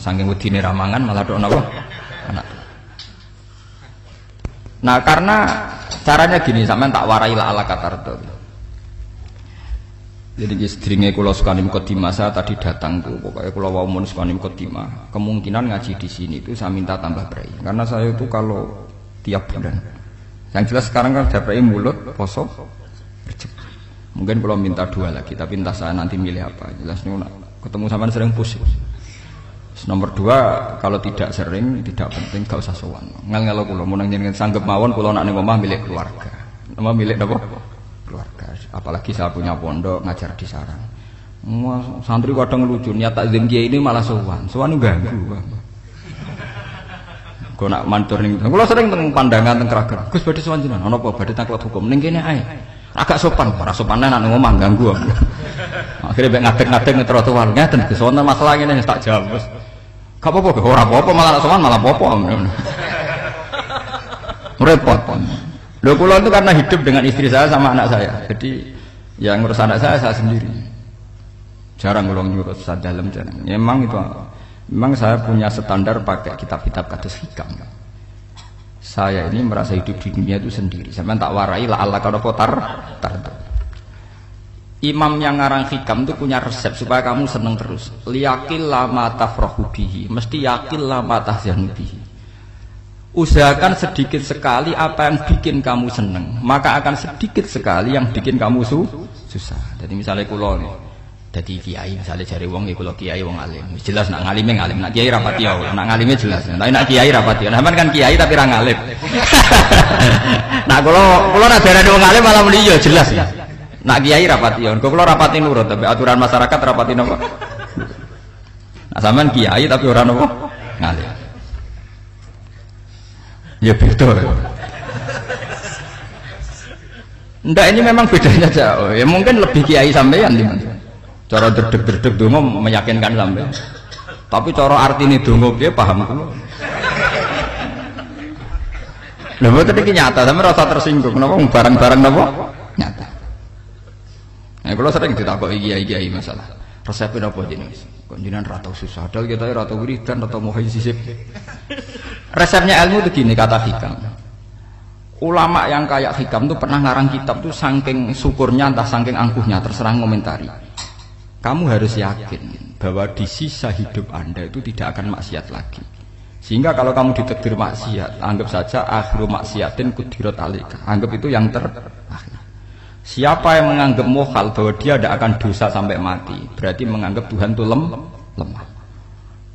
saking wedine ramangan malah dok napa? Anak. Nah karena caranya gini sampean tak warai la ala katarto jadi istringe kula sukani mukadimah saya tadi datang tuh pokoknya kula wau mun sukani mukadimah kemungkinan ngaji di sini itu saya minta tambah berai karena saya itu kalau tiap bulan. Yang jelas sekarang kan ada berai mulut poso mungkin kalau minta dua lagi tapi entah saya nanti milih apa. Jelas nih ketemu sama sering pusing nomor dua kalau tidak sering tidak penting gak usah sowan. Ngel ngelo kulo mau nang sanggup mawon kulo nak omah milik keluarga. Nama milik apa keluarga. Apalagi saya punya pondok ngajar di sarang. Santri kadang lucu niat takzim kiai ini malah sowan. Sowan ganggu Kau nak mantur ning kulo sering teng pandangan teng keragan Gus badhe sowan jenengan? Ana apa? Badhe hukum. Ning kene ae. Agak sopan ora sopan nang omah ganggu aku. Akhirnya mek ngadeg-ngadeg ning trotoar ngeten Gus masalah ngene tak jawab Gak apa-apa, apa-apa malah sowan malah apa-apa. Repot. Lho kula itu karena hidup dengan istri saya sama anak saya. Jadi yang ngurus anak saya saya sendiri. Jarang kula ngurus saya dalam jarang. Memang itu memang saya punya standar pakai kitab-kitab kados hikam. Saya ini merasa hidup di dunia itu sendiri. Saya tak warai la Allah kalau tar tar imam yang ngarang hikam itu punya resep supaya kamu seneng terus. Liyakil lama tafrahu bihi. Mesti yakin lama tahzanu bihi. Usahakan sedikit sekali apa yang bikin kamu seneng. Maka akan sedikit sekali yang bikin kamu su susah. Jadi misalnya kulo jadi kiai misalnya cari wong ya kulo kiai wong alim. Jelas nak ngalime ngalim. Nak kiai rapati ya nak ngalime jelas. Tapi nak kiai rapati nah kan kiai tapi orang ngalim. Nah kulo kulo nak dari wong alim malah muni ya jelas. ya Nak kiai rapati ya, kok rapati nurut tapi aturan masyarakat rapati nopo. Nah sampean kiai tapi orang nopo ngalih. Ya betul. Ndak ini memang bedanya jauh. Ya mungkin lebih kiai sampean di. Cara derdek-derdek dongo meyakinkan sampean. Tapi cara ini dongo piye paham kulo. Lha mboten nyata, sampe rasa tersinggung. Napa barang-barang napa? Nyata. Nah, kalau sering ditakoki kiai-kiai masalah. Resepnya apa jeneng? Kok jenengan ra susah. Padahal kita ra tau wiridan, ra tau muhayyisib. Resepnya ilmu itu gini kata hikam. Ulama yang kayak hikam tuh pernah ngarang kitab tuh saking syukurnya entah saking angkuhnya terserah komentari. Kamu harus yakin bahwa di sisa hidup Anda itu tidak akan maksiat lagi. Sehingga kalau kamu ditekdir maksiat, anggap saja akhiru maksiatin kudirat alika. Anggap itu yang terakhir. Siapa yang menganggap mohal bahwa dia tidak akan dosa sampai mati, berarti menganggap Tuhan itu lem, lemah.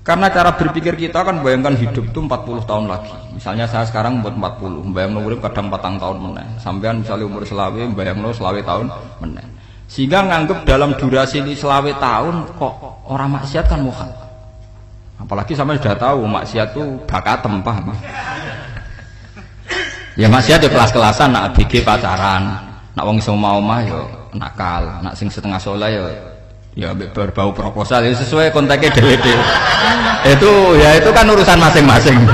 Karena cara berpikir kita kan bayangkan hidup itu 40 tahun lagi. Misalnya saya sekarang buat 40, bayang urip kadang 4 tahun meneh. Sampean misalnya umur selawe, bayang lo selawe tahun meneh. Sehingga nganggap dalam durasi ini selawe tahun kok orang maksiat kan mohal. Apalagi sama sudah tahu maksiat bakat tempah. Ya maksiat ya kelas-kelasan, nak BG pacaran, nak wong iso mau mah yo nakal nak sing setengah soleh yo ya berbau proposal ya sesuai kontaknya dewe itu ya itu kan urusan masing-masing.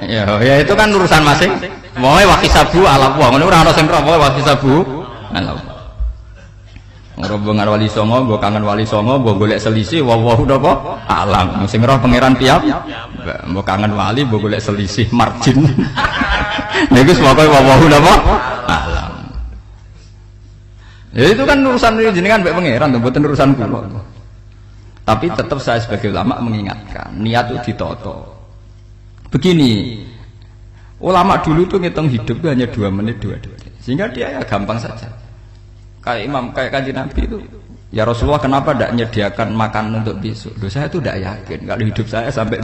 Ya ya itu kan urusan masing. Mau wakisabu ala buah ngono ora ana sing roh wakisabu ala Rombongan wali songo, gue kangen wali songo, gue golek selisih, wow wow udah kok alam. Sing roh pangeran tiap, gue kangen wali, gue golek selisih margin. Nih gue semoga wow wow udah kok alam. Ya itu kan urusan jenengan mbek pangeran, bukan urusan kula. Tapi tetap saya sebagai ulama mengingatkan, niat itu ditoto. Begini, ulama dulu tuh ngitung hidup itu hanya dua menit dua detik, sehingga dia ya gampang saja. Kayak imam, kayak kanji nabi itu, ya Rasulullah kenapa tidak menyediakan makan untuk besok? Loh, saya itu tidak yakin kalau hidup saya sampai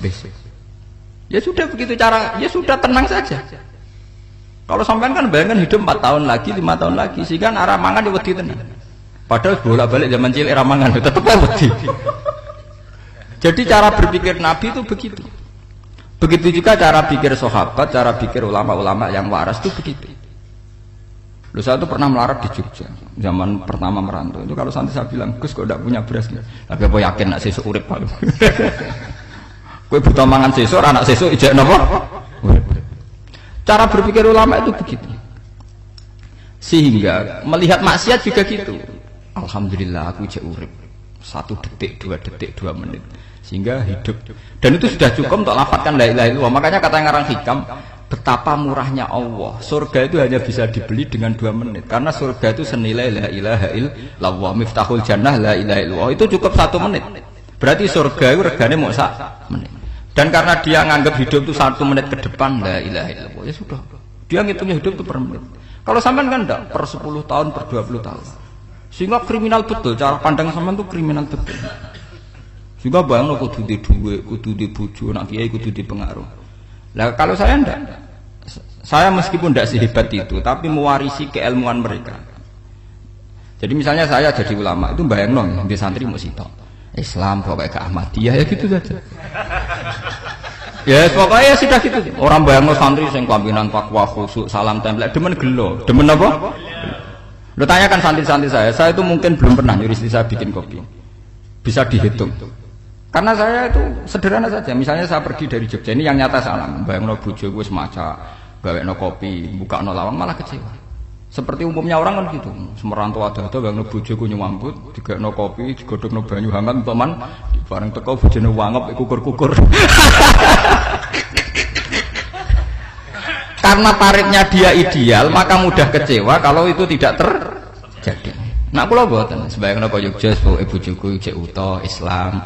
besok. Ya sudah begitu cara, ya sudah tenang saja. Kalau sampean kan bayangkan hidup 4 tahun lagi, 5 tahun lagi, sehingga arah mangan di wedi tenan. Padahal bolak-balik zaman cilik era mangan tetap wedi. Jadi cara berpikir Nabi itu begitu. Begitu juga cara pikir sahabat, cara pikir ulama-ulama yang waras itu begitu. Lu saya itu pernah melarat di Jogja, zaman pertama merantau. Itu kalau santai saya bilang, Gus kok tidak punya beras gitu. Tapi apa yakin nak sesuk urip. Kue buta mangan sesuk, anak sesuk ijek nopo? Cara berpikir ulama itu begitu. Sehingga melihat maksiat juga gitu. Alhamdulillah aku cek urip. Satu detik, dua detik, dua menit. sehingga hidup dan itu sudah cukup untuk lafadzkan la ilaha illallah makanya kata ngarang hikam betapa murahnya Allah surga itu hanya bisa dibeli dengan dua menit karena surga itu senilai la ilaha illallah miftahul jannah la ilaha illallah itu cukup satu menit berarti surga itu regane mau sak menit dan karena dia nganggap hidup itu satu menit ke depan la ilaha illallah. Ya sudah. Dia ngitungnya hidup itu per menit. Kalau sampean kan enggak per 10 tahun per 20 tahun. Sehingga kriminal betul cara pandang sampean itu kriminal betul. Juga bang lo kudu di duwe, kudu di buju, nak kiai kudu di pengaruh. Nah kalau saya ndak, saya meskipun tidak sehebat itu, tapi mewarisi keilmuan mereka. Jadi misalnya saya jadi ulama itu bayang nong di santri mau sitok Islam pokoknya ke Ahmadiyah ya gitu saja. ya pokoknya ya sudah gitu. Orang bayang santri sing kelambinan takwa khusuk salam tempel demen gelo, demen apa? Lo tanyakan santri-santri saya, saya itu mungkin belum pernah nyuri saya bikin kopi. Bisa dihitung. Karena saya itu sederhana saja. Misalnya saya pergi dari Jogja ini yang nyata salam, bayang no bujo gue semaca, gawe no kopi, buka no lawang malah kecewa. Seperti umumnya orang kan gitu. Semerantau ada ada gue nyuambut, tiga no kopi, digodok no banyu hangat teman, bareng teko bujo no wangap, kukur kukur. Karena tarifnya dia ideal, maka mudah kecewa kalau itu tidak terjadi. Nah, kalau buatan sebagai nopo Jogja, ibu Jogo, cek uto, Islam,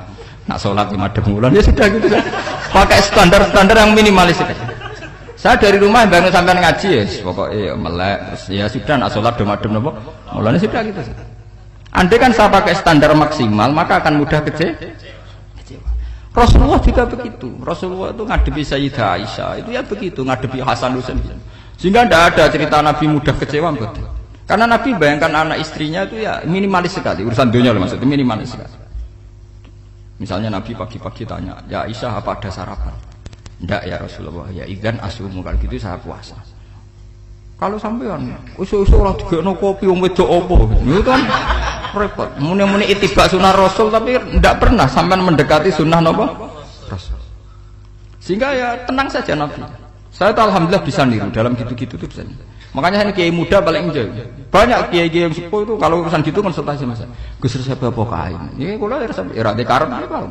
nak sholat lima demulan ya sudah gitu pakai standar-standar yang minimalis saya dari rumah bangun sampai ngaji ya pokoknya ya melek terus ya sudah nak sholat dua madem nopo mulanya sudah gitu andai kan saya pakai standar maksimal maka akan mudah kece Rasulullah juga begitu. Rasulullah itu ngadepi Sayyidah Aisyah itu ya begitu ngadepi Hasan Husain sehingga tidak ada cerita Nabi mudah kecewa betul karena Nabi bayangkan anak istrinya itu ya minimalis sekali urusan dunia loh maksudnya minimalis sekali. Misalnya Nabi pagi-pagi tanya, ya Aisyah apa ada sarapan? Tidak ya Rasulullah, ya idan asumu kalau gitu saya puasa. Kalau sampean usul-usul lah juga no kopi om wedok opo, itu kan repot. Muni-muni itibak sunnah Rasul tapi tidak pernah sampean mendekati sunnah nopo Rasul. Sehingga ya tenang saja Nabi. Saya tahu alhamdulillah bisa niru dalam gitu-gitu tuh bisa. Makanya ini kiai muda paling jauh. Banyak kiai-kiai yang sepuh itu kalau urusan gitu konsultasi mas. Gus resep apa kain? Ini kalau resep era dekaran apa?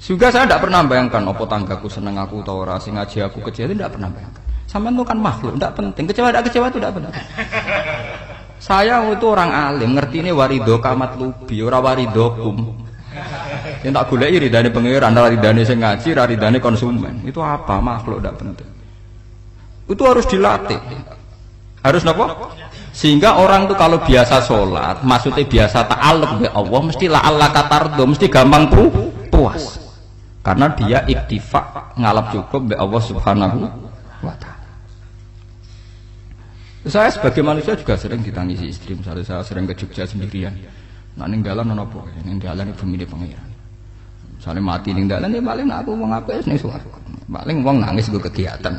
Juga saya tidak pernah bayangkan opo tanggaku seneng aku atau ora sing ngaji aku kecewa itu tidak pernah bayangkan. Sampai itu kan makhluk, tidak penting. Kecewa tidak kecewa itu tidak penting. Saya itu orang alim, ngerti ini warido kamat lubi, ora warido kum. Yang tak gulai ridane pengiran, ridane sing ngaji, ridane konsumen. Itu apa makhluk tidak penting. Itu harus dilatih. Harus nopo? Sehingga orang tuh kalau biasa sholat, maksudnya biasa ta'aluk be Allah, mesti la Allah katardo, mesti gampang pu puas. Karena dia iktifak ngalap cukup be Allah Subhanahu wa taala. Saya sebagai manusia juga sering ditangisi istri, misalnya saya sering ke Jogja sendirian. Nah ninggalan nopo, ninggalan ibu milih pangeran. Misalnya mati ninggalan ya paling aku mau ngapain nih suara. Paling uang nangis gue kegiatan.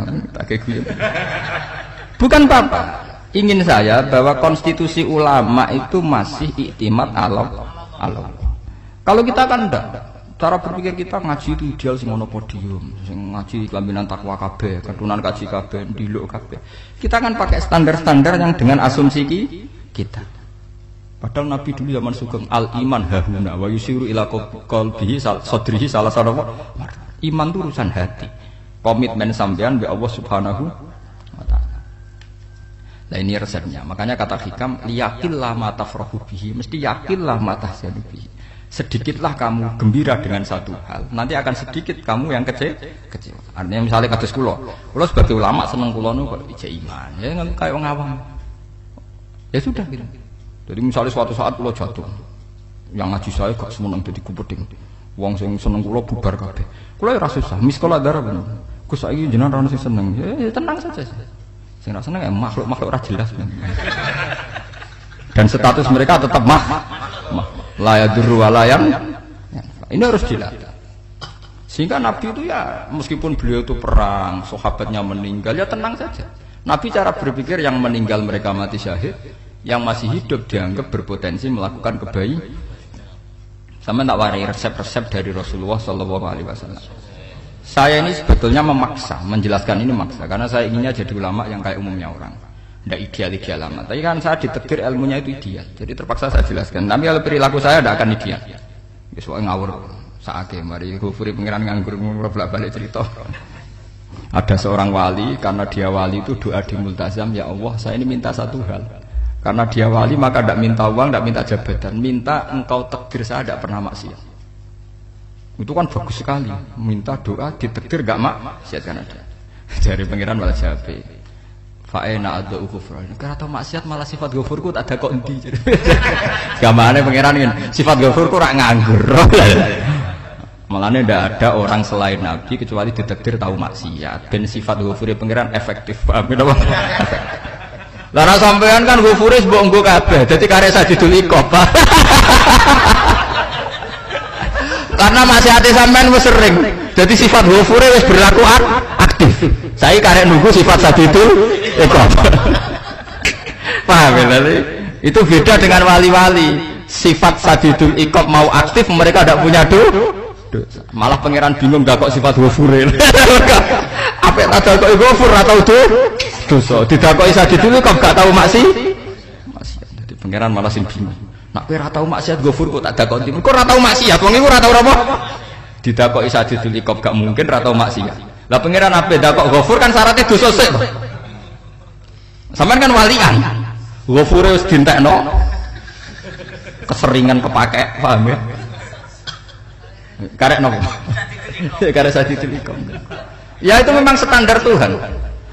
Bukan apa-apa. Ingin saya bahwa konstitusi ulama itu masih iktimat alam alam. Kalau kita kan enggak, cara berpikir kita ngaji itu ideal sing ono podium, ngaji kelaminan takwa kabeh, ketunan kaji kabeh, diluk kabeh. Kita kan pakai standar-standar yang dengan asumsi kita. Padahal Nabi dulu zaman sugeng al iman hahuna wa yusiru ila qalbihi sadrihi salah satu Iman itu urusan hati komitmen sampean be Allah Subhanahu wa taala. Nah ini resepnya. Makanya kata hikam liyakillah mata bihi, mesti yakinlah mata bihi. Sedikitlah kamu gembira dengan satu hal, nanti akan sedikit kamu yang kecil kecil. Artinya misalnya kados kula, kula sebagai ulama seneng kula nu kok iman. Ya kayak wong awam. Ya sudah gitu. Jadi misalnya suatu saat kula jatuh, yang ngaji saya gak semeneng jadi kupeting. Wong sing seneng kula bubar kabeh. Kula ya ora susah, miskola darah bener. Gus saiki jenengan ora sing seneng. Ya, ya tenang saja. Sing ora seneng ya makhluk-makhluk ora jelas. Dan status mereka tetap mah, mah la yadurru wa Ini harus dilatih. Sehingga Nabi itu ya meskipun beliau itu perang, sahabatnya meninggal ya tenang saja. Nabi cara berpikir yang meninggal mereka mati syahid, yang masih hidup dianggap berpotensi melakukan kebaikan. Sama tak warai resep-resep dari Rasulullah Shallallahu Alaihi Wasallam. Saya ini sebetulnya memaksa, menjelaskan ini memaksa karena saya inginnya jadi ulama yang kayak umumnya orang. Tidak ideal-ideal lama. Tapi kan saya ditegur ilmunya itu ideal. Jadi terpaksa saya jelaskan. Tapi kalau perilaku saya tidak akan ideal. Besok ngawur. Saake mari gofuri pangeran nganggur bolak-balik cerita. Ada seorang wali karena dia wali itu doa di multazam ya Allah saya ini minta satu hal karena dia wali maka tidak minta uang tidak minta jabatan minta engkau tekdir saya tidak pernah maksiat itu kan bagus sekali minta doa ditekdir gak maksiat kan ada dari pangeran malah siapa Fa'ena ada ukufur. Karena tau maksiat malah sifat gofurku tak ada kok endi. Gamane pangeran kan sifat gofurku rak nganggur. Malah tidak ada orang selain Nabi kecuali ditekdir tahu maksiat. Dan sifat gofuri pangeran efektif. Paham ya Lara sampean kan gofure mbok nggo kabeh. Dadi karek sajidul ikop. Karena maksiat sampean wis sering. Jadi sifat gofure wis berlaku aktif. Saya karek nunggu sifat sajidul ikop. Paham ya? Itu beda dengan wali-wali. Sifat sadidul ikop mau aktif mereka tidak punya do. Malah pangeran bingung gak kok sifat ghafure. Apa ada kok ghafur atau do dosa. Didakoki isa dulu kok gak tahu maksi. Maksiat. Jadi pangeran malah sing bingung. Nak kowe ora tau maksiat ghafur kok tak dakoki. Kok ora tau maksiat wong iku ora tau apa? Didakoki dulu kok gak mungkin ora tau maksiat. Lah pangeran apa dakok ghafur kan syaratnya dosa sik. Sampean kan walian. Ghafure wis dintekno. Keseringan kepake, paham ya? Karek nopo? Karek sadi tilikom. Ya itu memang standar Tuhan.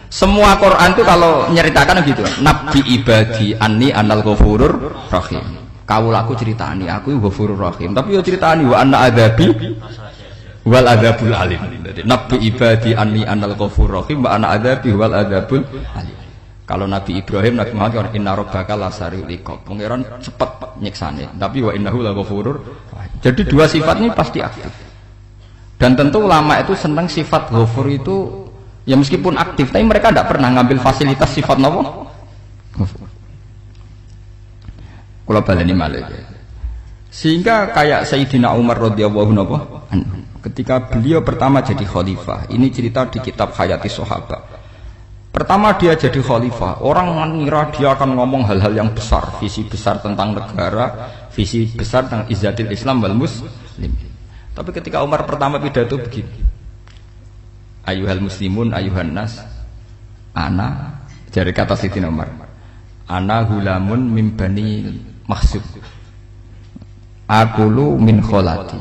Semua Quran itu kalau nyeritakan gitu. Nabi ibadi anni anal ghafurur rahim. Kau laku ceritani aku ghafurur rahim. Tapi yo ceritani wa anna adabi wal adabul alim. Jadi Nabi ibadi anni anal ghafurur rahim wa anna adabi wal adabul alim. Kalau Nabi Ibrahim, Nabi Muhammad kan inna rabbaka lasari liqab. Pangeran cepat nyiksane. Tapi wa innahu laghafurur. Jadi dua sifat ini pasti aktif. Dan tentu ulama itu senang sifat ghafur itu ya meskipun aktif, tapi mereka tidak pernah ngambil fasilitas sifat nopo. Kalau baleni malik. Sehingga kayak Sayyidina Umar radhiyallahu anhu ketika beliau pertama jadi khalifah, ini cerita di kitab Hayati Sahabat Pertama dia jadi khalifah, orang mengira dia akan ngomong hal-hal yang besar, visi besar tentang negara, visi besar tentang izzatil Islam wal muslim. Tapi ketika Umar pertama pidato begini. Ayuhal muslimun ayuhan nas ana dari kata Siti Umar. Ana hulamun mimbani mahsub. Akulu min kholati.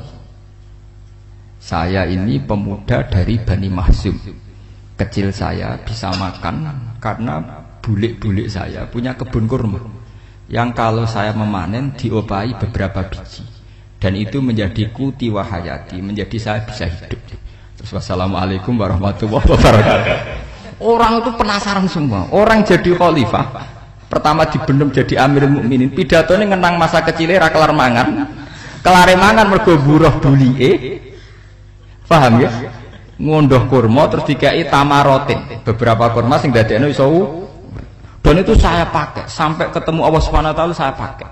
Saya ini pemuda dari Bani Mahsub kecil saya bisa makan karena bulik-bulik saya punya kebun kurma. Yang kalau saya memanen diopai beberapa biji. Dan itu menjadi kuti wahayati menjadi saya bisa hidup. Terus wassalamualaikum warahmatullahi wabarakatuh. Orang itu penasaran semua. Orang jadi khalifah pertama dibenem jadi amirul mukminin. Pidato ini ngenang masa kecilnya rakelar mangan. Kelare mangan mergo buruh eh paham ya? Ngunduh kurma terus dikai tamarotin beberapa kurma sing dadekno iso dan itu saya pakai. Sampai ketemu Allah Subhanahu wa taala saya pakai.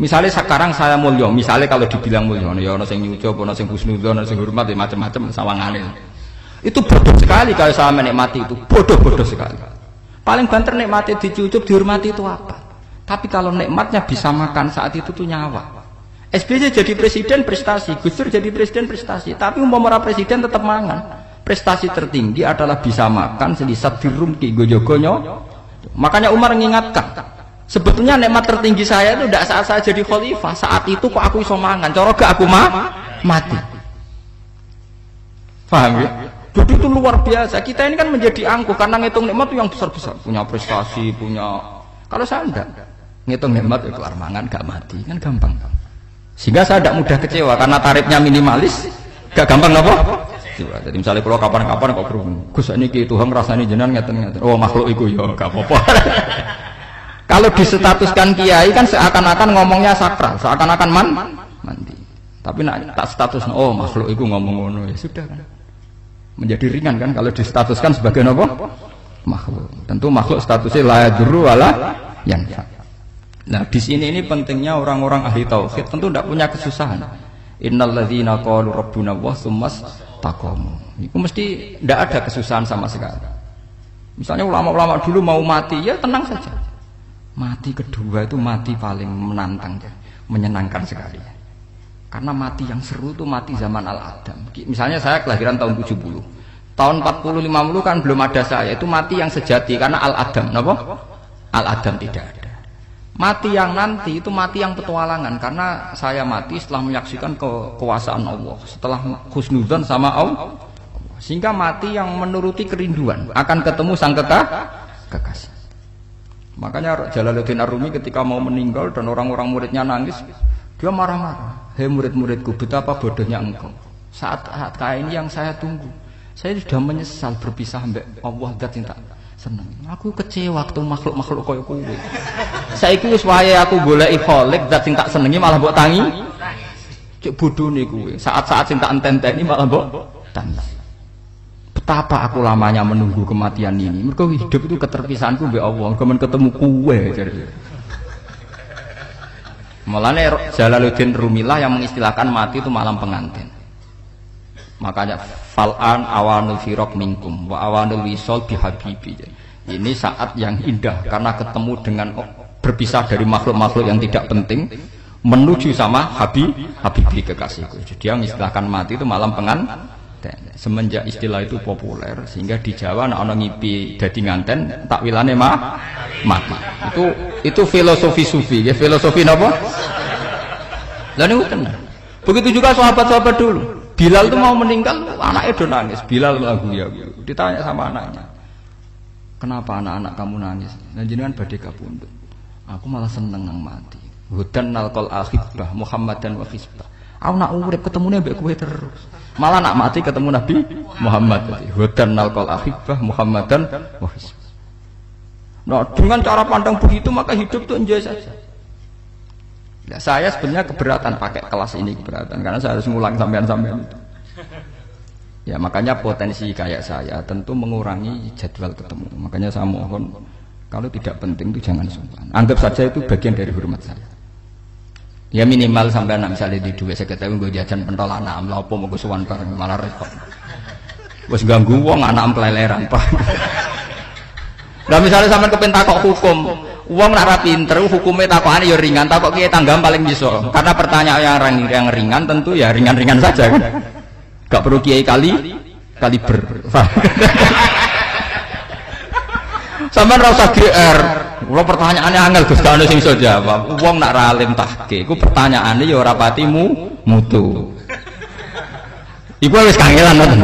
Misalnya sekarang saya mulia misalnya kalau dibilang mulia ya ono sing nyucup ono sing husnudzon ono sing hormat ya macam-macam sawangane itu bodoh sekali kalau saya menikmati itu. Bodoh-bodoh sekali paling banter nikmati dicucup dihormati itu apa tapi kalau nikmatnya bisa makan saat itu tuh nyawa SBY jadi presiden prestasi, Gus Dur jadi presiden prestasi. Tapi umpama presiden tetap mangan. Prestasi tertinggi adalah bisa makan selisat dirumki gojogonyo. Makanya Umar mengingatkan, sebetulnya nikmat tertinggi saya itu tidak saat saya jadi khalifah. Saat itu kok aku iso mangan, cara gak aku mah mati. Paham ya? Jadi itu luar biasa. Kita ini kan menjadi angkuh karena ngitung nikmat itu yang besar-besar. Punya prestasi, punya. Kalau saya enggak, ngitung nikmat itu keluar mangan gak mati, kan gampang. Sehingga saya tidak mudah kecewa karena tarifnya minimalis, gak gampang apa? Jadi misalnya kalau kapan-kapan kok berhubung, Gus ini ki Tuhan rasanya jenengan ngeten ngeten. Oh makhluk itu ya gak apa-apa. kalau disetatuskan kiai kan seakan-akan ngomongnya sakral, seakan-akan man mandi. Tapi nak tak status, oh makhluk itu ngomong ngono ya sudah kan. Menjadi ringan kan kalau disetatuskan sebagai apa? Makhluk. Tentu makhluk statusnya la yadurru wala yang Nah, di sini ini pentingnya orang-orang ahli tauhid tentu tidak punya kesusahan. Innalladzina qalu rabbuna wa tsummas taqamu. Itu mesti tidak ada kesusahan sama sekali. Misalnya ulama-ulama dulu mau mati, ya tenang saja. Mati kedua itu mati paling menantang, menyenangkan sekali. Karena mati yang seru itu mati zaman Al-Adam. Misalnya saya kelahiran tahun 70. Tahun 40 50 kan belum ada saya. Itu mati yang sejati karena Al-Adam, napa? Al-Adam tidak ada. Mati yang nanti itu mati yang petualangan karena saya mati setelah menyaksikan kekuasaan Allah, setelah husnudzon sama Allah. Sehingga mati yang menuruti kerinduan akan ketemu sang kekah, kekasih. Makanya Jalaluddin Arumi ketika mau meninggal dan orang-orang muridnya nangis, dia marah-marah. Hei murid-muridku, betapa bodohnya engkau. Saat, saat kayak ini yang saya tunggu. Saya sudah menyesal berpisah mbak Allah dat cinta seneng. Aku kecewa waktu makhluk-makhluk koyo kowe. Saiki wis wayahe aku goleki kholik zat sing tak malah mbok tangi. Cek bodone kowe. Saat-saat sing tak ententeni malah mbok tangi. Betapa aku lamanya menunggu kematian ini. Mergo hidup itu keterpisahanku mbek Allah, kemen ketemu kowe jare. Mulane Jalaluddin Rumilah yang mengistilahkan mati itu malam pengantin. Makanya fal'an awanul firok minkum wa awanul wisol bihabibi. Ini saat yang indah karena ketemu dengan berpisah dari makhluk-makhluk yang tidak penting menuju sama Habib Habibi kekasihku. Jadi yang istilahkan mati itu malam pengan semenjak istilah itu populer sehingga di Jawa anak orang ngipi dadi nganten takwilane mah mati. Itu itu filosofi sufi ya filosofi apa? Lalu Begitu juga sahabat-sahabat dulu. Bilal itu mau meninggal, anaknya udah nangis. Bilal lagu ya, ditanya sama anaknya, kenapa anak-anak kamu nangis? Dan jenengan badai kapundut. Aku malah seneng nang mati. Hudan nalkol akhibah Muhammad dan wakisbah. Aku nak urip ketemu nabi kue terus. Malah nak mati ketemu Nabi Muhammad. Hudan nalkol akhibah Muhammad dan wakisbah. Nah dengan cara pandang begitu maka hidup itu enjoy saja. Ya, saya sebenarnya keberatan pakai kelas ini keberatan karena saya harus ngulang sampean-sampean itu. Ya makanya potensi kayak saya tentu mengurangi jadwal ketemu. Makanya saya mohon kalau tidak penting itu jangan sungkan. Anggap saja itu bagian dari hormat saya. Ya minimal sampai anak misalnya di dua saya ketahui gue jajan pentolan anak apa mau gue suwan bareng malah repot. Bos ganggu uang anak keleleran pak. Nah misalnya sampai kepentakok hukum, Uang nak rapi pinter hukumnya takokane ya ringan, takok kiai tanggam paling bisa. Karena pertanyaan yang, yang ringan tentu ya ringan-ringan saja kan. Gak perlu kiai kali kaliber. Sama rasa GR. Kalau pertanyaannya angel Gus Kano sing iso jawab. Wong nak ralim tahke, iku pertanyaannya ya ora patimu mutu. Iku wis kangelan ngoten.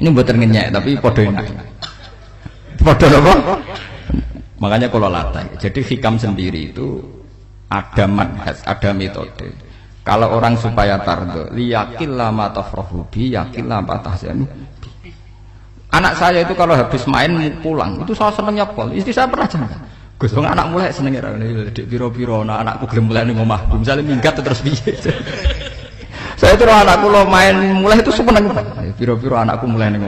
Ini buat ngenyek tapi podo enak. Podo apa? Makanya kalau latih. Jadi hikam sendiri itu ada manhaj, ada metode. Kalau orang supaya tardo, liyakil lama tafrohubi, yakil lama tahzanu. Anak saya itu kalau habis main pulang, itu saya senengnya pol. Istri saya pernah jangan. Gus, anak mulai seneng ya, di biro-biro, nah anakku gelem mulai nih ngomah, misalnya minggat terus biye. saya itu anakku lo main mulai itu seneng, biro-biro anakku mulai nih.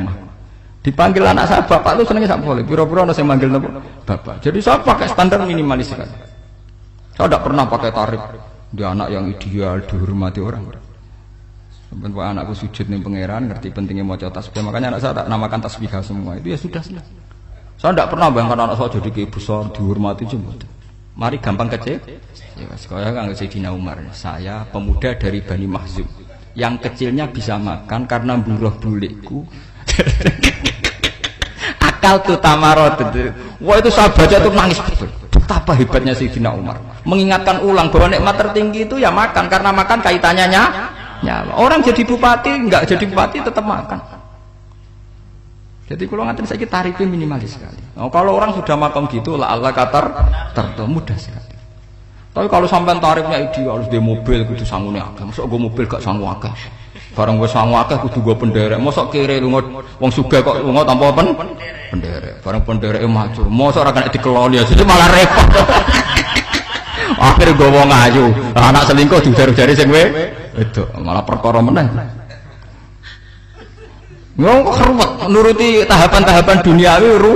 Dipanggil anak saya bapak itu senengnya sama boleh. Biro-biro ada saya manggil nopo bapak. Jadi saya pakai standar minimalis kan. Saya tidak pernah pakai tarif dia anak yang ideal dihormati orang. Sampai anakku sujud nih pangeran, ngerti pentingnya mau tasbih. Makanya anak saya tak namakan tasbih semua. Itu ya sudah sudah. Saya tidak pernah bayangkan anak saya jadi kayak besar dihormati cuma. Mari gampang kecil. Ya, sekolah kan Sayyidina Umar. Saya pemuda dari Bani Mahzum. Yang kecilnya bisa makan karena buruh bulikku akal tuh tamarot wah itu saya baca tuh nangis betul betapa hebatnya Sayyidina Umar mengingatkan ulang bahwa nikmat tertinggi itu ya makan karena makan kaitannya nyawa orang jadi bupati nggak jadi bupati tetap makan jadi kalau ngantin saya tarifnya minimalis sekali nah, kalau orang sudah makan gitu lah Allah katar tertentu mudah sekali tapi kalau sampai tarifnya ideal harus di mobil gitu sanggupnya agak masuk gue mobil gak sanggup agak Barang wis sangu akeh kudu go penderek. Mosok kere lunga wong sugih kok lunga tanpa pen penderek. Barang pendereke maju. Mosok ora kena dikeloni ya malah repot. Akhir gowo ngayu. Anak selingkuh diujar-ujari sing we itu malah perkara meneh. Ngomong kok nuruti tahapan-tahapan duniawi ru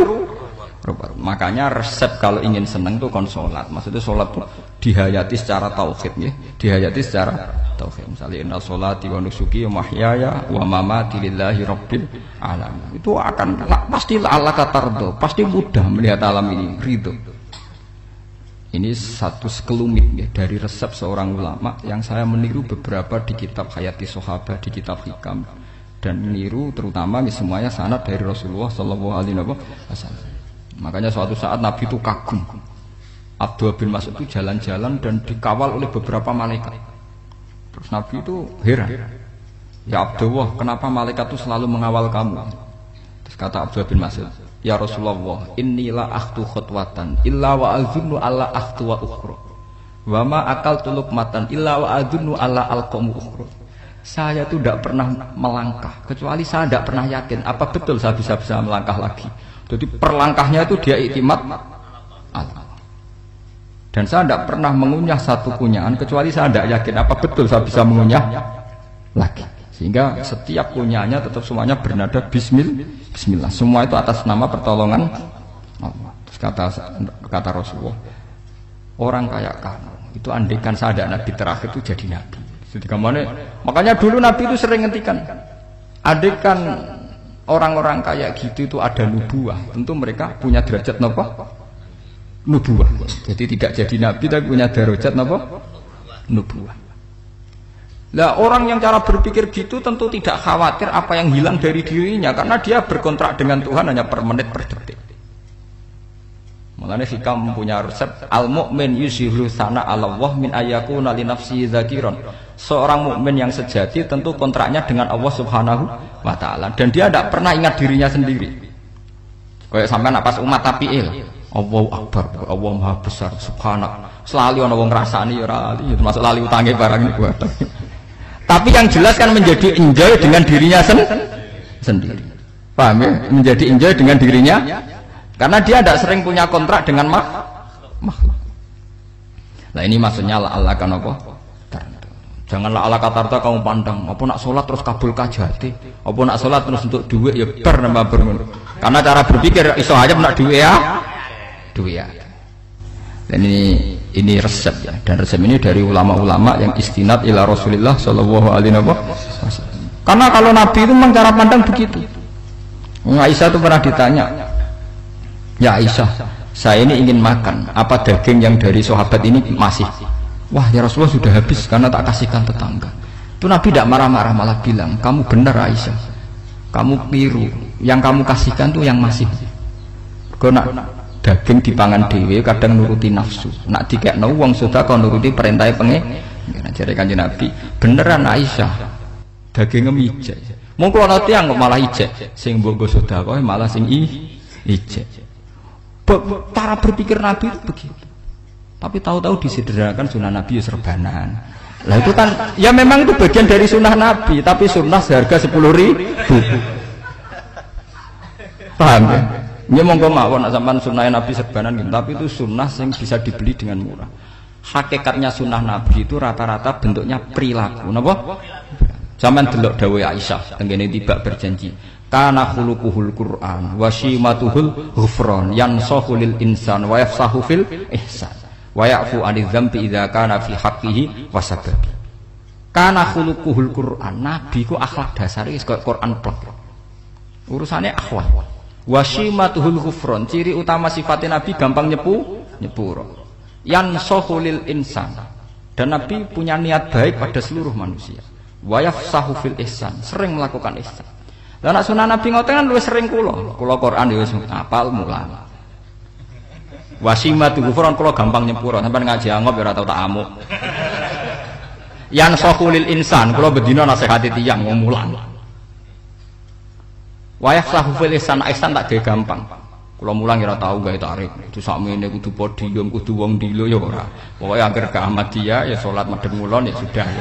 Makanya resep kalau ingin seneng tuh kon sholat. Maksudnya sholat tuh dihayati secara tauhid ya. Dihayati secara tauhid. Misalnya inna sholati wa nusuki wa mahyaya wa mamati lillahi rabbil alam. Itu akan pasti Allah katardo, pasti mudah melihat alam ini ridho. Ini satu sekelumit ya, dari resep seorang ulama yang saya meniru beberapa di kitab Hayati Sohaba, di kitab Hikam dan meniru terutama ini semuanya sanad dari Rasulullah Shallallahu Alaihi Wasallam. Makanya suatu saat Nabi itu kagum. Abdul bin Mas'ud itu jalan-jalan dan dikawal oleh beberapa malaikat. Terus Nabi itu heran. Ya Abdullah, kenapa malaikat itu selalu mengawal kamu? Terus kata Abdul bin Mas'ud, Ya Rasulullah, inilah akhtu khutwatan illa wa azunnu alla akhtu wa ukhra. Wa ma akal tuluk matan illa wa azunnu alla alqamu ukhra. Saya itu tidak pernah melangkah kecuali saya tidak pernah yakin apa betul saya bisa bisa melangkah lagi. Jadi perlangkahnya itu dia iktimat Allah. Dan saya tidak pernah mengunyah satu kunyahan kecuali saya tidak yakin apa betul saya bisa mengunyah lagi. Sehingga setiap punyanya tetap semuanya bernada bismil, bismillah. Semua itu atas nama pertolongan Allah. Terus kata kata Rasulullah, orang kayak kamu itu andekan saya ada nabi terakhir itu jadi nabi. Jadi ke mana? Makanya dulu nabi itu sering ngentikan, andekan orang-orang kayak gitu itu ada nubuah, tentu mereka punya derajat nopo nubuah. Jadi tidak jadi nabi tapi punya derajat nopo nubuah. Lah orang yang cara berpikir gitu tentu tidak khawatir apa yang hilang dari dirinya karena dia berkontrak dengan Tuhan hanya per menit per detik. Mulanya hikam punya resep al mukmin yusiru sana Allah min ayakuna li nafsi zakiron. Seorang mukmin yang sejati tentu kontraknya dengan Allah Subhanahu wa taala dan dia tidak pernah ingat dirinya sendiri. Kayak sampai napas umat tapi il. Allahu Akbar, Allah Maha Besar, Subhanak. Selalu ana wong ngrasani ora lali, termasuk lali utange barang ini tapi yang jelas kan menjadi enjoy dengan dirinya sen sendiri. Paham ya? Menjadi enjoy dengan dirinya karena dia tidak sering punya kontrak dengan mak makhluk. Nah ini maksudnya Allah kan apa? Janganlah Allah kata kamu pandang, apa nak sholat terus kabul kajati, apa nak sholat terus untuk duit ya ber nama Karena cara berpikir iso aja nak duit ya, duit ya. Dan ini ini resep ya. Dan resep ini dari ulama-ulama yang istinad ila Rasulullah Shallallahu Alaihi Wasallam. Karena kalau Nabi itu memang cara pandang begitu. Aisyah itu pernah ditanya, ya Aisyah, saya ini ingin makan. Apa daging yang dari sahabat ini masih? Wah ya Rasulullah sudah habis karena tak kasihkan tetangga. Itu Nabi tidak marah-marah malah bilang, kamu benar Aisyah, kamu piru. Yang kamu kasihkan tuh yang masih. Kau nak daging dipangan dewe kadang nuruti nafsu. Nak dikekno wong sudah kau nuruti perintah pengen nah, jadi kanjeng Nabi beneran Aisyah daging ijek. Mau kalau nanti yang malah ijek. Sing bogo sudah kau malah sing i ijek. Cara berpikir Nabi itu begitu. Tapi tahu-tahu disederhanakan sunnah Nabi ya serbanan. Lah itu kan ya memang itu bagian dari sunnah Nabi tapi sunnah seharga sepuluh ribu. Paham ya ini monggo mawon nak sampean sunnah Nabi serbanan gitu. Tapi itu sunnah yang bisa dibeli dengan murah. Hakikatnya sunnah Nabi itu rata-rata bentuknya perilaku. Napa? Zaman delok dawuh Aisyah tenggene tiba berjanji. Kana khuluquhul Qur'an wa shimatuhul ghufran yansahu lil insan wa yafsahu fil ihsan wa ya'fu 'anil dzambi idza kana fi haqqihi wa. Kana khuluquhul Qur'an. Nabi ku akhlak dasare wis Quran plek. Urusannya akhlak wasimatuhul ghufron. Ciri utama sifatnya Nabi gampang nyepu nyepuro. Yang sohulil insan. Dan Nabi punya niat baik pada seluruh manusia. Wayaf sahufil ihsan. Sering melakukan ihsan. Dan nak sunnah Nabi ngoten kan sering kulo kulo Quran ya apal mulang. Wasimatu ghufron kulo gampang nyepuro. Sampai ngaji angop ya tau tak amuk. Yang sohulil insan. Kulo bedino nasihati tiang mau mulang Wayah sahu fil ihsan ihsan tak gawe gampang. Kula mulang ora tau gawe tarik. Itu sakmene kudu podium, kudu wong dilo ya ora. Pokoke anggere ke Ahmadiyah ya salat madhep ngulon ya sudah.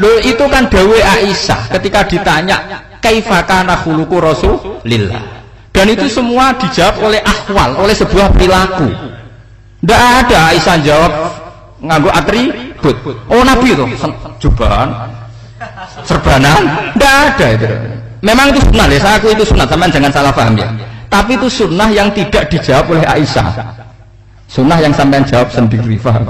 Lho itu kan dawe Aisyah ketika ditanya kaifa kana khuluqu Rasulillah. Dan itu semua dijawab oleh ahwal, oleh sebuah perilaku. Tidak ada Aisyah jawab nganggo atribut. Oh Nabi itu jubahan, serbanan tidak ada itu. Memang itu sunnah ya. Saya aku itu sunnah. Teman jangan salah paham ya. Tapi itu sunnah yang tidak dijawab oleh Aisyah. Sunnah yang sampai jawab sendiri paham?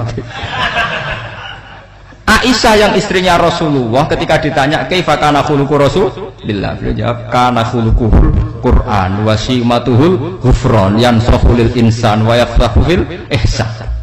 Aisyah yang istrinya Rasulullah ketika ditanya kaifa kana khuluqu Rasulillah? Beliau jawab kana khuluquhul Quran wa simatuhul ghufran yansahu lil insan wa fil ihsan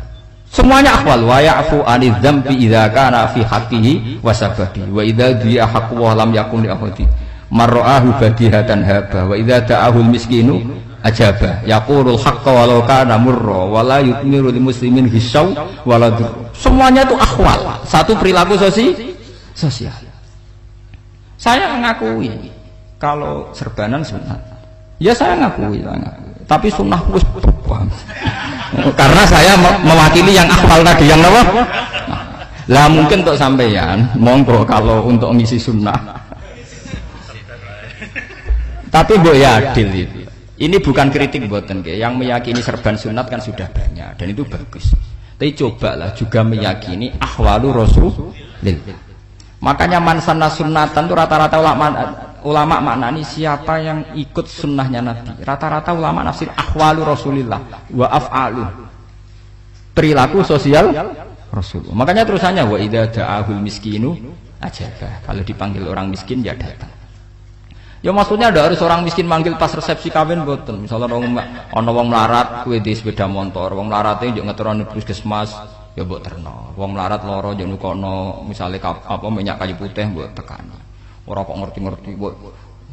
semuanya akhwal wa ya'fu anidz dzambi idza kana fi haqqihi wa sababi wa idza dia haqqu wa lam yakun li ahadi marra'ahu badihatan haba wa idza da'ahu miskinu ajaba. Yaqulul haqqa walau kana murra wa la yutmiru lil muslimin hisaw wala semuanya itu akhwal satu perilaku sosial sosial. Saya mengakui kalau serbanan sunat ya saya ngakui, saya ngakui. Tapi sunnah wis karena saya mewakili yang akal tadi yang apa? Lah mungkin untuk sampeyan monggo kalau untuk ngisi sunnah. Tapi bu ya adil itu ini bukan kritik buatan yang meyakini serban sunat kan sudah banyak dan itu bagus. Tapi cobalah juga meyakini ahwalu rasulillah Makanya mansana sunnatan itu rata-rata ulama ulama maknani siapa yang ikut sunnahnya Nabi. Rata-rata ulama nafsir ahwalu Rasulillah wa af'alu. Perilaku sosial Rasul. Makanya terusannya wa idza da'ahul miskinu ajaba. Kalau dipanggil orang miskin ya datang. Ya maksudnya ada harus orang miskin manggil pas resepsi kawin boten. Misalnya orang ono wong melarat kue di sepeda motor, wong melarat itu juga ngeteron puskesmas, ya buat terno wong melarat loro jangan kono misalnya kap, apa minyak kayu putih buat tekani orang kok ngerti-ngerti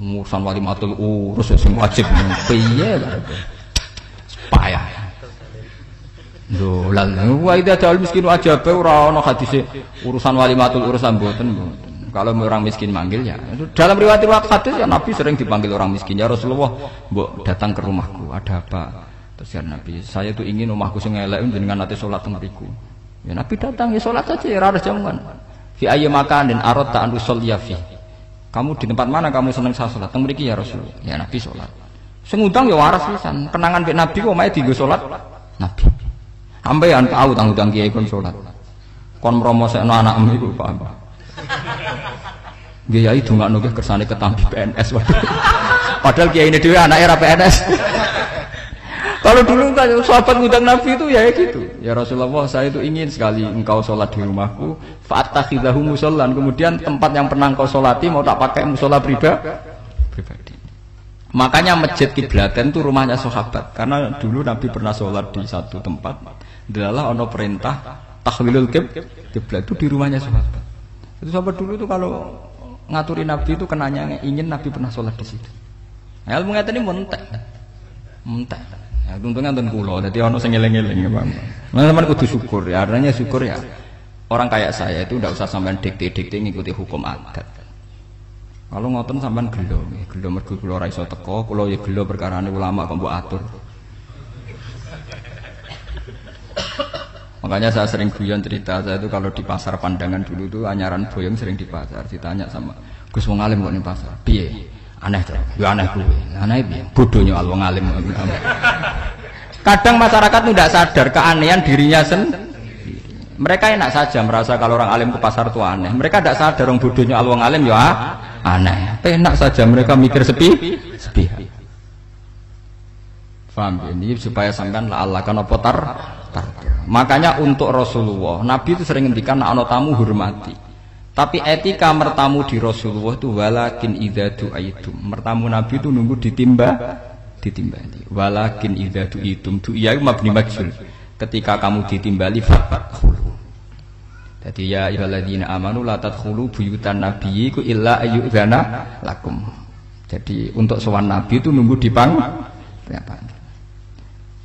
urusan wali matul urus sing wajib. Piye payah. Lho lalu wa idza dal miskin aja be ora ana hadise urusan wali matul urusan mboten kalau orang miskin manggil ya. Dalam riwayat riwayat hadis ya Nabi sering dipanggil orang miskin. Ya Rasulullah mbok datang ke rumahku ada apa? Terus ya Nabi saya tuh ingin rumahku sing elek jenengan nanti sholat temeriku. Ya Nabi datang ya sholat saja ya harus jamuan. Fi ayyi makanin aradta an tusalliya fi. Kamu di tempat mana kamu seneng saya sholat? Teng mriki ya Rasul. Ya Nabi sholat. Sing ya waras pisan. Kenangan mek Nabi kok mae dienggo sholat Nabi. Ambean tahu tang utang kiai kon sholat. Kon mromosekno anakmu iku paham. Kiai dongakno kersane ketampi PNS. Padahal kiai ini dhewe anake ra PNS. Kalau dulu kan sahabat ngundang Nabi itu ya gitu. Ya Rasulullah, saya itu ingin sekali engkau sholat di rumahku. Fa'atakhidahu musolan. Kemudian tempat yang pernah engkau sholati mau tak pakai musola pribadi. Makanya masjid kiblaten itu rumahnya sahabat. Karena dulu Nabi pernah sholat di satu tempat. Adalah ono perintah tahlilul kiblat itu di rumahnya sahabat. Itu sahabat dulu itu kalau ngaturin Nabi itu kenanya ingin Nabi pernah sholat di situ. Nah, ilmu ini mentek. Mentek. Ya, untungnya nonton kulo, jadi ono sing eling-eling ya, Bang. Nah, teman kudu syukur ya, artinya syukur ya. Orang kayak saya itu tidak usah sampean dikte-dikte ngikuti hukum adat. Kalau ngoten sampean gelo, gelo mergo kula ora iso teko, kula ya gelo perkara ulama kok mbok atur. Makanya saya sering guyon cerita saya itu kalau di pasar pandangan dulu tuh anyaran boyong sering di pasar ditanya sama Gus wong alim kok ning pasar. Piye? Aneh tuh ya aneh gue aneh piye? Bodohnya al wong alim kadang masyarakat tidak sadar keanehan dirinya sendiri mereka enak saja merasa kalau orang alim ke pasar itu aneh. Mereka tidak sadar orang bodohnya al wong alim ya aneh. Enak saja mereka mikir sepi sepi. Faham ini supaya sampean la Allah kan apa tar, tar, makanya untuk Rasulullah Nabi itu sering ngendikan nak tamu hormati tapi etika mertamu di Rasulullah itu walakin idza du'aitum. Mertamu Nabi itu nunggu ditimba ditimbali. Walakin idza du'itum du'iya mabni majhul. Ketika kamu ditimbali fadkhulu. Jadi ya ayyuhalladzina amanu la tadkhulu buyutan nabiyyi ku illa ayyudzana lakum. Jadi untuk sowan Nabi itu nunggu dipang ya,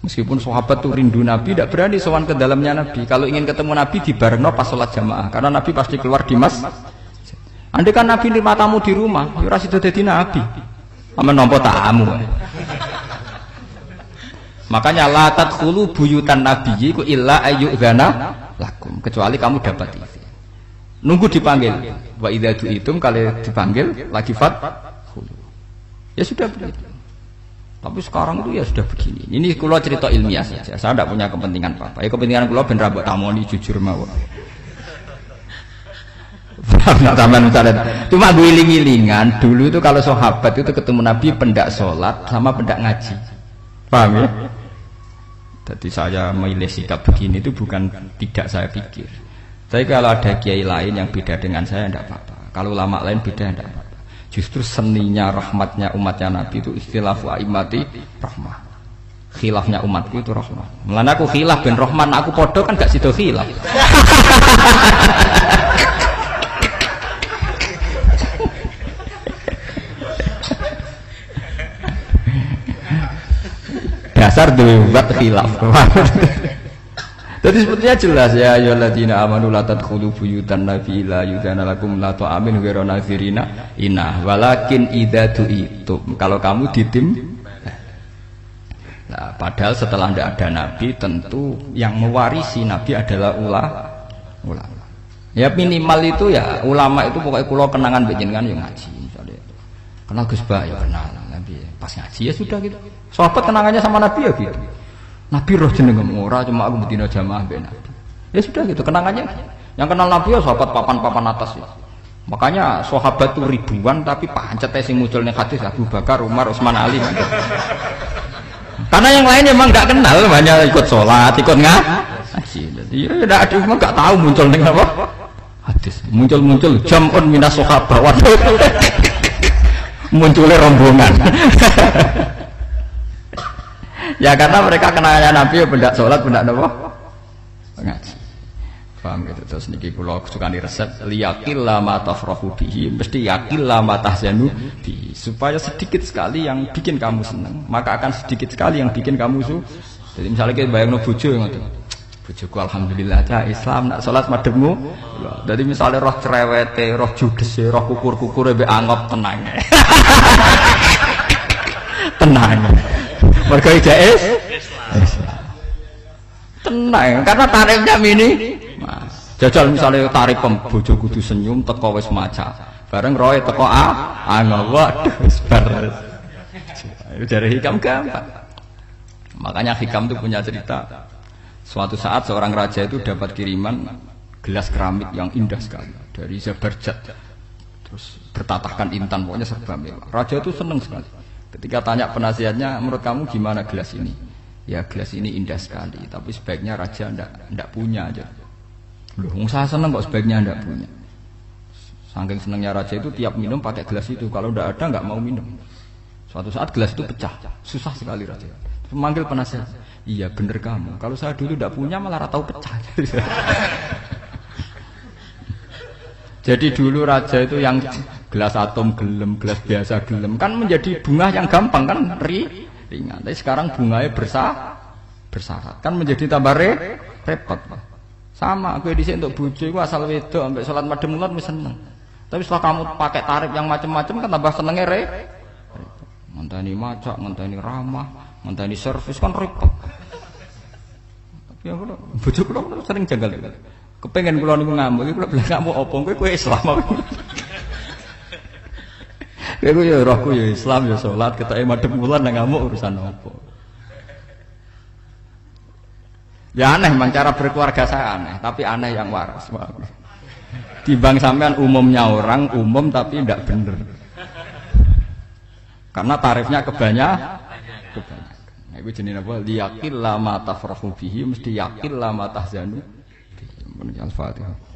Meskipun sahabat tuh rindu Nabi, tidak berani sowan ke dalamnya Nabi. Kalau ingin ketemu Nabi di barengno pas sholat jamaah, karena Nabi pasti keluar di mas. Andai kan Nabi lima tamu di rumah, ya ora sido dadi Nabi. Amen nampa tamu. Makanya la tadkhulu buyutan Nabi ku illa ayyudzana lakum, kecuali kamu dapat itu. Nunggu dipanggil. Wa idza du'itum kalau dipanggil lagi fat Ya sudah begitu. Tapi sekarang itu ya sudah begini. Ini kalau cerita ilmiah saja. Saya tidak punya kepentingan apa-apa. Ya kepentingan kalau ben rambut tamoni jujur mau. Cuma guling-gilingan dulu itu kalau sahabat itu ketemu Nabi pendak sholat sama pendak ngaji. Paham ya? Jadi saya memilih sikap begini itu bukan tidak saya pikir. Tapi kalau ada kiai lain yang beda dengan saya tidak apa-apa. Kalau lama lain beda tidak apa-apa. Justru seninya rahmatnya umatnya Nabi itu istilahu aimati rahmah. Khilafnya umatku itu rahmah. Mulane aku khilaf ben rahman aku podo kan gak sido khilaf. dasar buat khilaf jadi sebetulnya jelas ya ayyuhalladzina amanu la tadkhulu buyutan nabi la yudana lakum la ta'amin ghairu nazirina inna walakin idza itu kalau kamu ditim Nah, padahal setelah tidak ada nabi tentu yang mewarisi nabi adalah ulama. Ulama. Ya minimal itu ya ulama itu pokoknya kulo kenangan bikin kan yang ngaji misalnya. Kenal Gus ya kenal nabi pas ngaji ya sudah gitu. Sahabat kenangannya sama nabi ya gitu. Nabi roh jeneng ora cuma aku betina jamaah be Nabi. Ya sudah gitu kenangannya. Yang kenal Nabi ya sahabat papan-papan atas ya. Makanya sahabat itu ribuan tapi pancet sing muncul ning hadis Abu Bakar, Umar, Utsman, Ali. Karena yang lain memang nggak kenal, hanya ikut sholat, ikut nggak ngaji. Jadi ya tidak ada, memang nggak tahu muncul ning apa hadis. Muncul-muncul jamun minas sahabat. Munculnya rombongan. Ya karena mereka kenalnya Nabi ya benda sholat benda apa? Ngaji. Paham gitu. Terus niki kula suka di resep liyakil lama tafrahu bihi. Mesti yakil lama tahzanu bihi. Supaya sedikit sekali yang bikin kamu seneng maka akan sedikit sekali yang bikin kamu su jadi misalnya kita bayang no bojo ngoten. Bojoku alhamdulillah cah Islam nak sholat mademmu? Jadi misalnya roh cerewete roh judes roh kukur-kukur be angop tenang. Tenang Mergo jais Tenang, karena tarifnya mini. Mas. Jajal misalnya tarif pembojo kudu senyum teko wis maca. Bareng roe teko a, angel waduh wis bar. Dari hikam gampang. Makanya hikam itu punya cerita. Suatu saat seorang raja itu dapat kiriman gelas keramik yang indah sekali dari Zabarjat. Terus bertatahkan intan, pokoknya serba mewah. Raja itu senang sekali. Ketika tanya penasihatnya, menurut kamu gimana gelas ini? Ya gelas ini indah sekali, tapi sebaiknya raja ndak ndak punya aja. Loh, saya seneng kok sebaiknya ndak punya. Saking senengnya raja itu tiap minum pakai gelas itu, kalau ndak ada nggak mau minum. Suatu saat gelas itu pecah, susah sekali raja. Memanggil penasihat, iya bener kamu. Kalau saya dulu ndak punya malah tahu pecah. Jadi dulu raja itu yang gelas atom gelem, gelas biasa gelem kan menjadi bunga yang gampang kan ri, ringan. Tapi sekarang bunganya bersah bersyarat kan menjadi tambah re, repot. Sama aku di sini untuk bujuk aku asal wedok sampai sholat madem mulat seneng. Tapi setelah kamu pakai tarif yang macam-macam kan tambah senengnya re. Ngenteni macak, ngenteni ramah, ngenteni servis kan repot. Tapi aku bujuk sering janggal. Kepengen kula niku ngamuk, kula bilang ngamuk apa kowe kowe Islam. Kowe ya rohku ya Islam ya salat, ketoke madhep kula nang ngamuk urusan apa. Ya aneh memang cara berkeluarga saya aneh, tapi aneh yang waras. Timbang sampean umumnya orang umum tapi tidak bener. Karena tarifnya kebanyak kebanyakan. Nah, itu jenis apa? Liyakil lama tafrahu bihi mesti yakil lama tahzanu. Al-Fatihah